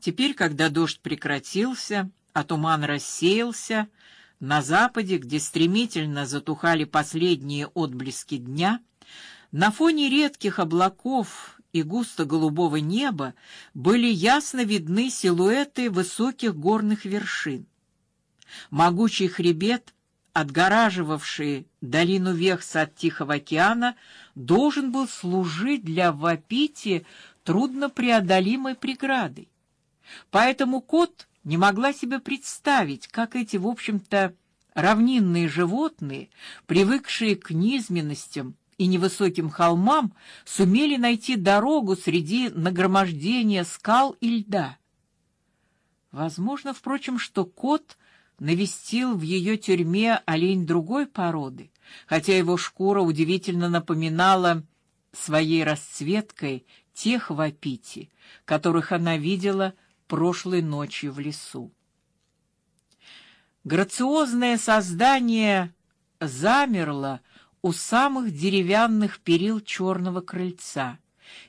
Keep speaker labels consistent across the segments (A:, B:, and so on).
A: Теперь, когда дождь прекратился, а туман рассеялся, на западе, где стремительно затухали последние отблески дня, на фоне редких облаков и густо-голубого неба были ясно видны силуэты высоких горных вершин. Могучий хребет, отгораживавший долину Вехса от Тихого океана, должен был служить для Вапити труднопреодолимой преградой. Поэтому кот не могла себе представить, как эти, в общем-то, равнинные животные, привыкшие к низменностям и невысоким холмам, сумели найти дорогу среди нагромождения скал и льда. Возможно, впрочем, что кот навестил в ее тюрьме олень другой породы, хотя его шкура удивительно напоминала своей расцветкой тех вапити, которых она видела прошлой ночью в лесу. Грациозное создание замерло у самых деревянных перил черного крыльца,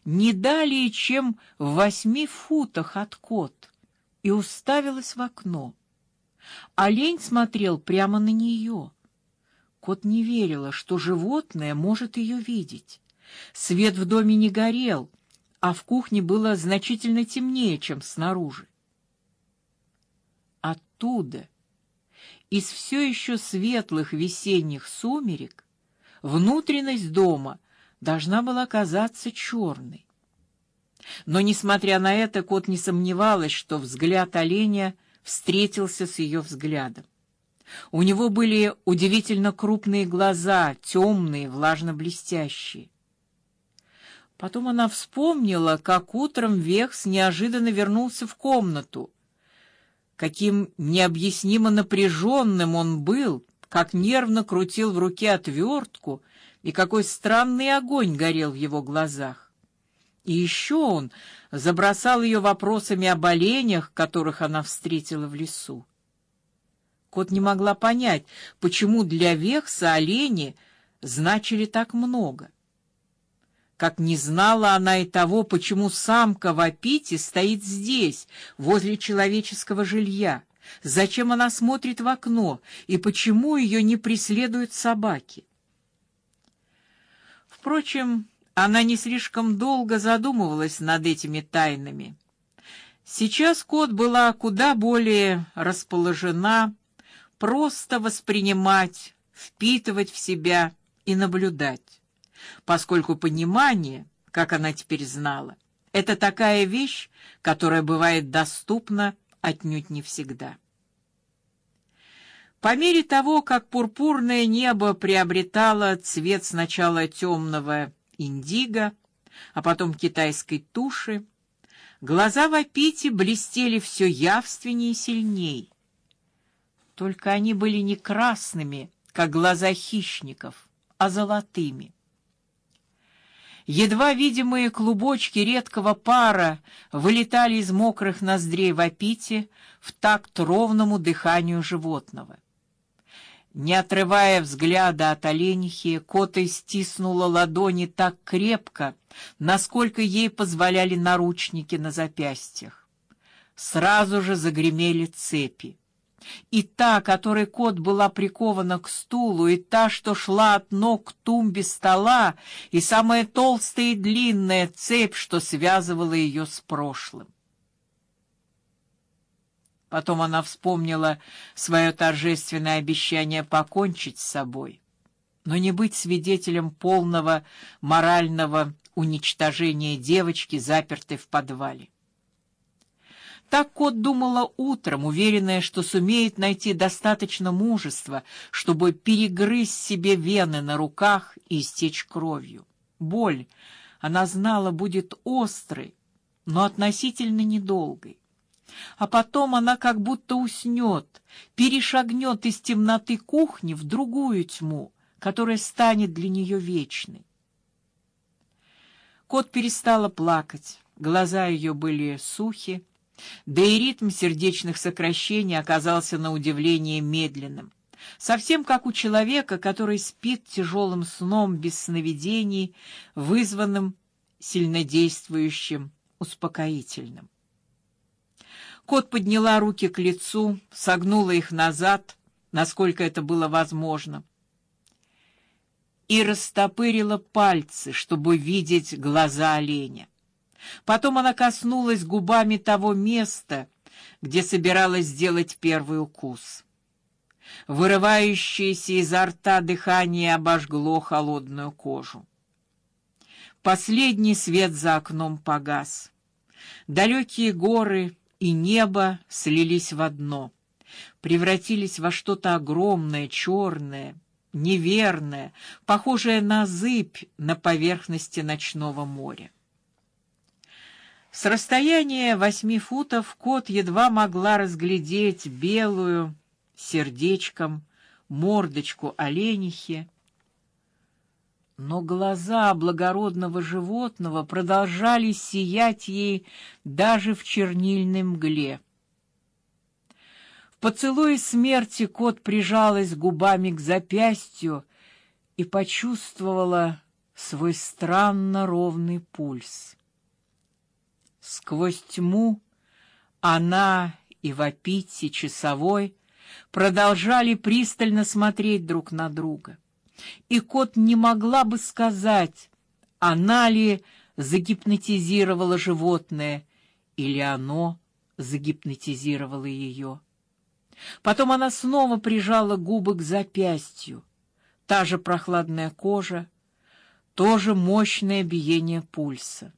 A: не далее, чем в восьми футах от кот, и уставилась в окно. Олень смотрел прямо на нее. Кот не верила, что животное может ее видеть. Свет в доме не горел, а в кухне было значительно темнее, чем снаружи. Оттуда, из все еще светлых весенних сумерек, внутренность дома должна была казаться черной. Но, несмотря на это, кот не сомневалась, что взгляд оленя встретился с ее взглядом. У него были удивительно крупные глаза, темные, влажно блестящие. Потом она вспомнила, как утром Вехс неожиданно вернулся в комнату. Каким необъяснимо напряженным он был, как нервно крутил в руке отвертку, и какой странный огонь горел в его глазах. И еще он забросал ее вопросами об оленях, которых она встретила в лесу. Кот не могла понять, почему для Вехса олени значили так много как не знала она и того, почему самка в Апите стоит здесь, возле человеческого жилья. Зачем она смотрит в окно и почему ее не преследуют собаки? Впрочем, она не слишком долго задумывалась над этими тайнами. Сейчас кот была куда более расположена просто воспринимать, впитывать в себя и наблюдать поскольку понимание, как она теперь знала, это такая вещь, которая бывает доступна отнюдь не всегда. По мере того, как пурпурное небо приобретало цвет сначала темного индиго, а потом китайской туши, глаза Вапити блестели все явственнее и сильней. Только они были не красными, как глаза хищников, а золотыми. Едва видимые клубочки редкого пара вылетали из мокрых ноздрей Вапити в такт ровному дыханию животного. Не отрывая взгляда от оленихи, Кота стиснула ладони так крепко, насколько ей позволяли наручники на запястьях. Сразу же загремели цепи и та, которой кот была прикована к стулу, и та, что шла от ног к тумбе стола, и самая толстая и длинная цепь, что связывала ее с прошлым. Потом она вспомнила свое торжественное обещание покончить с собой, но не быть свидетелем полного морального уничтожения девочки, запертой в подвале. Так кот думала утром, уверенная, что сумеет найти достаточно мужества, чтобы перегрызть себе вены на руках и истечь кровью. Боль, она знала, будет острой, но относительно недолгой. А потом она как будто уснет, перешагнет из темноты кухни в другую тьму, которая станет для нее вечной. Кот перестала плакать, глаза ее были сухи, да и ритм сердечных сокращений оказался на удивление медленным, совсем как у человека, который спит тяжелым сном без сновидений, вызванным сильнодействующим успокоительным. Кот подняла руки к лицу, согнула их назад, насколько это было возможно, и растопырила пальцы, чтобы видеть глаза оленя. Потом она коснулась губами того места, где собиралась сделать первый укус. Вырывающееся изо рта дыхание обожгло холодную кожу. Последний свет за окном погас. Далекие горы и небо слились в одно, превратились во что-то огромное, черное, неверное, похожее на зыбь на поверхности ночного моря. С расстояния восьми футов кот едва могла разглядеть белую сердечком мордочку оленихи, но глаза благородного животного продолжали сиять ей даже в чернильной мгле. В поцелуе смерти кот прижалась губами к запястью и почувствовала свой странно ровный пульс. Сквозь тьму она и Вапити часовой продолжали пристально смотреть друг на друга. И кот не могла бы сказать, она ли загипнотизировала животное или оно загипнотизировало ее. Потом она снова прижала губы к запястью. Та же прохладная кожа, то же мощное биение пульса.